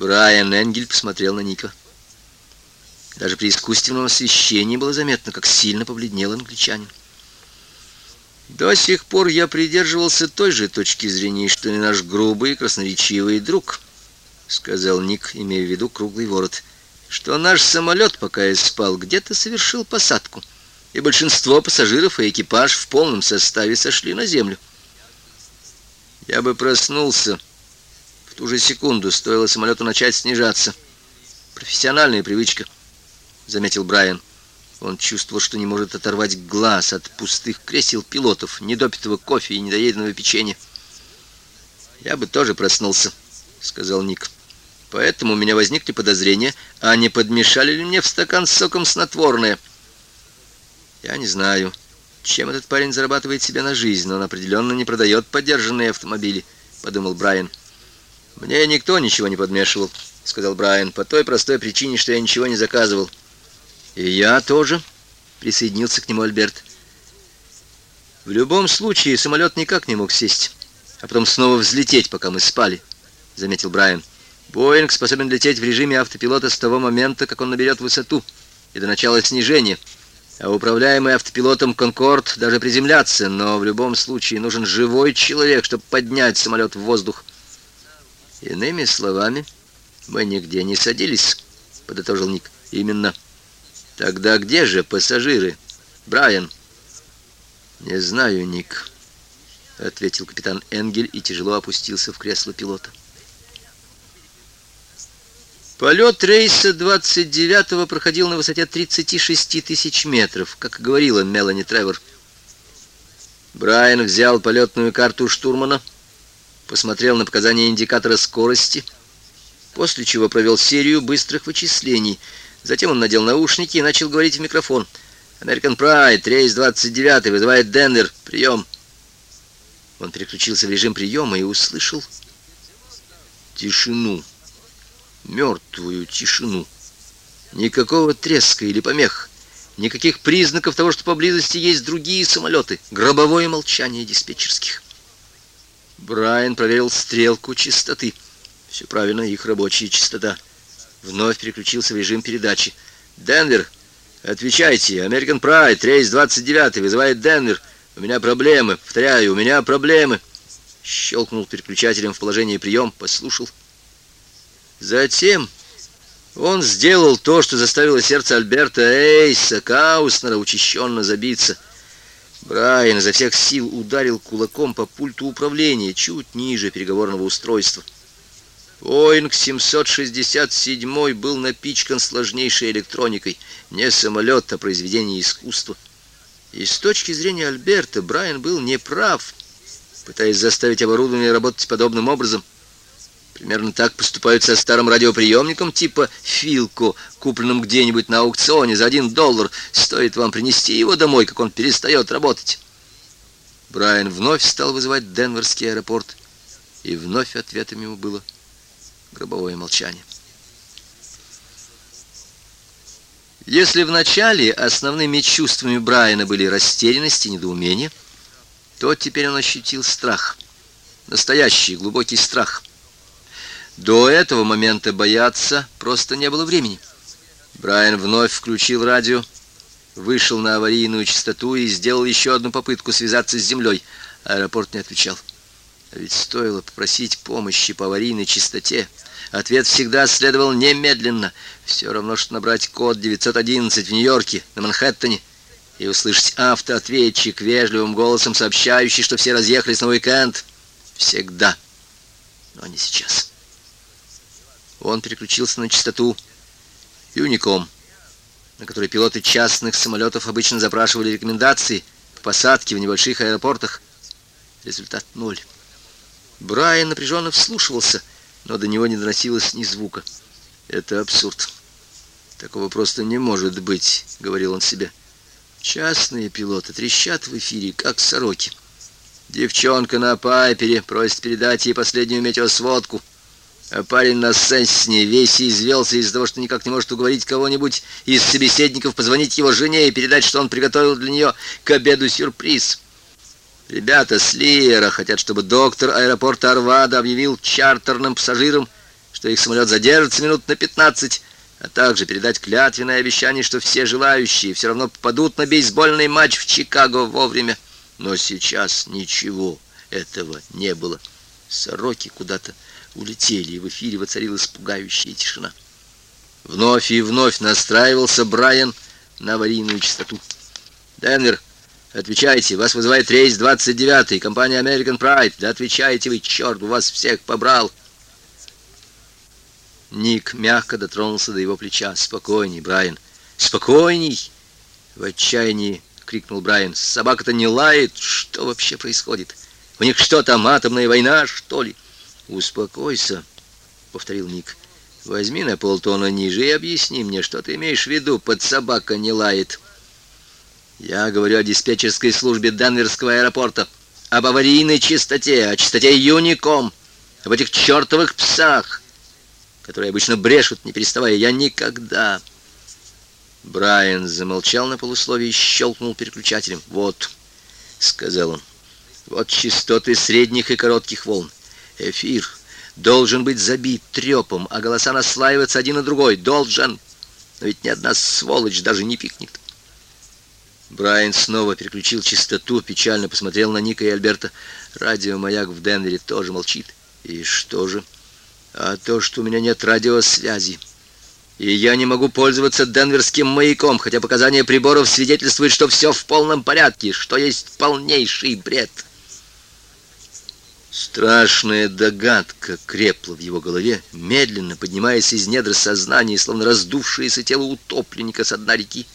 Брайан Энгель посмотрел на Ника. Даже при искусственном освещении было заметно, как сильно побледнел англичанин. До сих пор я придерживался той же точки зрения, что и наш грубый красноречивый друг, сказал Ник, имея в виду круглый ворот, что наш самолет, пока я спал, где-то совершил посадку, и большинство пассажиров и экипаж в полном составе сошли на землю. Я бы проснулся, ту же секунду стоило самолету начать снижаться. Профессиональная привычка, заметил Брайан. Он чувствовал, что не может оторвать глаз от пустых кресел пилотов, недопитого кофе и недоеденного печенья. «Я бы тоже проснулся», — сказал Ник. «Поэтому у меня возникли подозрения, а не подмешали ли мне в стакан с соком снотворное?» «Я не знаю, чем этот парень зарабатывает себе на жизнь, но он определенно не продает подержанные автомобили», — подумал Брайан. «Мне никто ничего не подмешивал», — сказал Брайан, «по той простой причине, что я ничего не заказывал». «И я тоже», — присоединился к нему Альберт. «В любом случае самолет никак не мог сесть, а потом снова взлететь, пока мы спали», — заметил Брайан. «Боинг способен лететь в режиме автопилота с того момента, как он наберет высоту, и до начала снижения» а управляемый автопилотом «Конкорд» даже приземляться, но в любом случае нужен живой человек, чтобы поднять самолет в воздух. Иными словами, мы нигде не садились, подытожил Ник. Именно. Тогда где же пассажиры? Брайан. Не знаю, Ник, ответил капитан Энгель и тяжело опустился в кресло пилота. Полет рейса 29-го проходил на высоте 36 тысяч метров, как говорила Мелани Тревор. Брайан взял полетную карту штурмана посмотрел на показания индикатора скорости, после чего провел серию быстрых вычислений. Затем он надел наушники и начал говорить в микрофон. «American Pride, рейс 29, вызывает Денвер. Прием!» Он переключился в режим приема и услышал тишину, мертвую тишину. Никакого треска или помех, никаких признаков того, что поблизости есть другие самолеты, гробовое молчание диспетчерских. Брайан проверил стрелку частоты. Все правильно, их рабочая частота. Вновь переключился в режим передачи. «Денвер, отвечайте. American Pride, рейс 29, вызывает Денвер. У меня проблемы. Повторяю, у меня проблемы». Щелкнул переключателем в положении прием, послушал. Затем он сделал то, что заставило сердце Альберта Эйса Кауснера учащенно забиться — Брайан изо всех сил ударил кулаком по пульту управления, чуть ниже переговорного устройства. Боинг 767 был напичкан сложнейшей электроникой, не самолет, а произведение искусства. И с точки зрения Альберта Брайан был неправ, пытаясь заставить оборудование работать подобным образом. Примерно так поступают со старым радиоприемником типа «Филко», купленным где-нибудь на аукционе за один доллар. Стоит вам принести его домой, как он перестает работать. Брайан вновь стал вызывать Денверский аэропорт, и вновь ответом ему было гробовое молчание. Если вначале основными чувствами Брайана были растерянность и недоумение, то теперь он ощутил страх. Настоящий глубокий страх – до этого момента бояться просто не было времени. Брайан вновь включил радио, вышел на аварийную частоту и сделал еще одну попытку связаться с землей. Аэропорт не отвечал. А ведь стоило попросить помощи по аварийной частоте. Ответ всегда следовал немедленно. Все равно, что набрать код 911 в Нью-Йорке, на Манхэттене, и услышать автоответчик вежливым голосом, сообщающий, что все разъехались на уикенд. Всегда. Но не сейчас. Он переключился на частоту Юником, на которой пилоты частных самолетов обычно запрашивали рекомендации по посадке в небольших аэропортах. Результат ноль. Брайан напряженно вслушивался, но до него не доносилось ни звука. «Это абсурд. Такого просто не может быть», — говорил он себе. «Частные пилоты трещат в эфире, как сороки. Девчонка на пайпере просит передать ей последнюю метеосводку». А парень на Сенсне весь извелся из-за того, что никак не может уговорить кого-нибудь из собеседников позвонить его жене и передать, что он приготовил для нее к обеду сюрприз. Ребята с Лиера хотят, чтобы доктор аэропорта Арвада объявил чартерным пассажирам, что их самолет задержится минут на 15, а также передать клятвенное обещание, что все желающие все равно попадут на бейсбольный матч в Чикаго вовремя. Но сейчас ничего этого не было. Сороки куда-то улетели, и в эфире воцарилась пугающая тишина. Вновь и вновь настраивался Брайан на аварийную частоту. «Денвер, отвечайте, вас вызывает рейс 29-й, компания American Pride. Да отвечайте вы, черт, вас всех побрал!» Ник мягко дотронулся до его плеча. «Спокойней, Брайан, спокойней!» В отчаянии крикнул Брайан. «Собака-то не лает! Что вообще происходит? У них что там, атомная война, что ли?» «Успокойся», — повторил Ник. «Возьми на полтона ниже и объясни мне, что ты имеешь в виду, под собака не лает». «Я говорю о диспетчерской службе Денверского аэропорта, об аварийной чистоте, о чистоте Юником, об этих чертовых псах, которые обычно брешут, не переставая. Я никогда...» Брайан замолчал на полусловие и щелкнул переключателем. «Вот», — сказал он, — «вот частоты средних и коротких волн. Эфир должен быть забит трепом, а голоса наслаиваться один на другой. Должен. Но ведь ни одна сволочь даже не пикнет. Брайан снова переключил частоту, печально посмотрел на Ника и Альберта. Радиомаяк в Денвере тоже молчит. И что же? А то, что у меня нет радиосвязи. И я не могу пользоваться денверским маяком, хотя показания приборов свидетельствуют, что все в полном порядке, что есть полнейший бред. Страшная догадка крепла в его голове, медленно поднимаясь из недр сознания, словно раздувшееся тело утопленника с дна реки.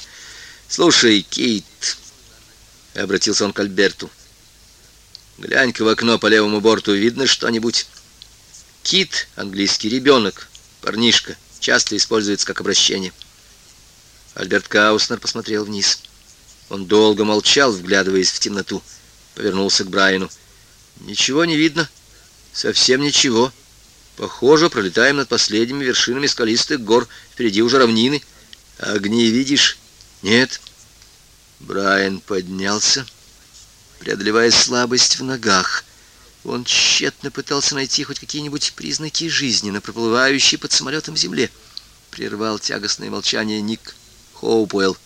«Слушай, Кит», — обратился он к Альберту, — «глянь-ка в окно по левому борту, видно что-нибудь?» Кит, английский ребенок, парнишка, часто используется как обращение. Альберт Кауснер посмотрел вниз. Он долго молчал, вглядываясь в темноту. Повернулся к Брайану. Ничего не видно. Совсем ничего. Похоже, пролетаем над последними вершинами скалистых гор. Впереди уже равнины. Огни видишь? Нет. Брайан поднялся, преодолевая слабость в ногах. Он тщетно пытался найти хоть какие-нибудь признаки жизни на проплывающей под самолетом земле. Прервал тягостное молчание Ник Хоупуэлл.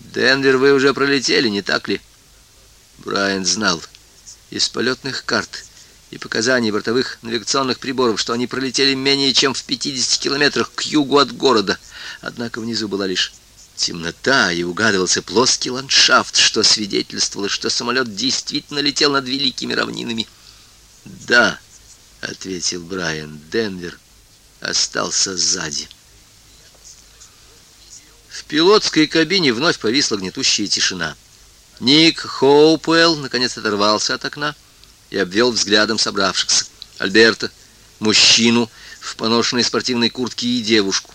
«Денвер вы уже пролетели, не так ли?» Брайан знал из полетных карт и показаний бортовых навигационных приборов, что они пролетели менее чем в 50 километрах к югу от города. Однако внизу была лишь темнота, и угадывался плоский ландшафт, что свидетельствовало, что самолет действительно летел над великими равнинами. «Да», — ответил Брайан, — «Денвер остался сзади». В пилотской кабине вновь повисла гнетущая тишина. Ник Хоупуэлл наконец оторвался от окна и обвел взглядом собравшихся. Альберта, мужчину в поношенной спортивной куртке и девушку.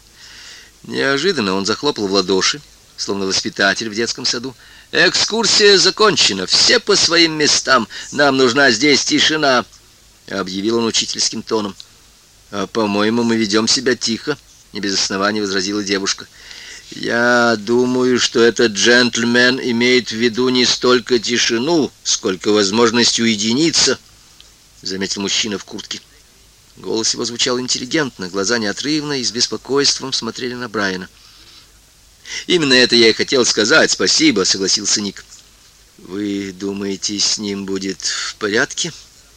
Неожиданно он захлопал в ладоши, словно воспитатель в детском саду. «Экскурсия закончена, все по своим местам, нам нужна здесь тишина», — объявил он учительским тоном. «А, по-моему, мы ведем себя тихо», — не без основания возразила девушка. «Я думаю, что этот джентльмен имеет в виду не столько тишину, сколько возможность уединиться», — заметил мужчина в куртке. Голос его звучал интеллигентно, глаза неотрывно и с беспокойством смотрели на Брайана. «Именно это я и хотел сказать. Спасибо», — согласился Ник. «Вы думаете, с ним будет в порядке?»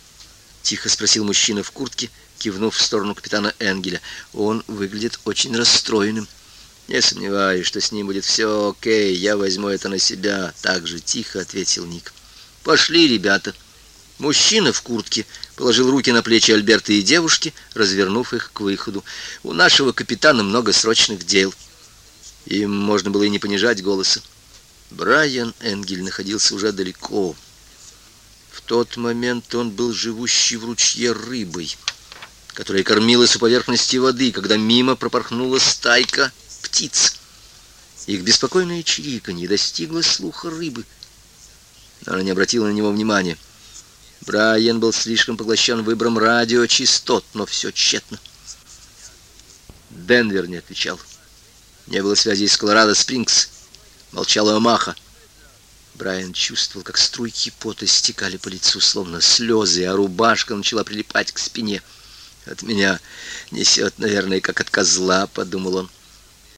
— тихо спросил мужчина в куртке, кивнув в сторону капитана Энгеля. «Он выглядит очень расстроенным». «Не сомневаюсь, что с ним будет все окей, я возьму это на себя», — так же тихо ответил Ник. «Пошли, ребята». Мужчина в куртке положил руки на плечи Альберта и девушки, развернув их к выходу. «У нашего капитана много срочных дел». Им можно было и не понижать голоса. Брайан Энгель находился уже далеко. В тот момент он был живущий в ручье рыбой, которая кормилась у поверхности воды, когда мимо пропорхнула стайка птиц. Их беспокойное чириканье достигло слуха рыбы, она не обратила на него внимания. Брайан был слишком поглощен выбором радиочастот, но все тщетно. Денвер не отвечал. Не было связи с Колорадо-Спрингс. Молчала Омаха. Брайан чувствовал, как струйки пота стекали по лицу, словно слезы, а рубашка начала прилипать к спине. От меня несет, наверное, как от козла, подумал он.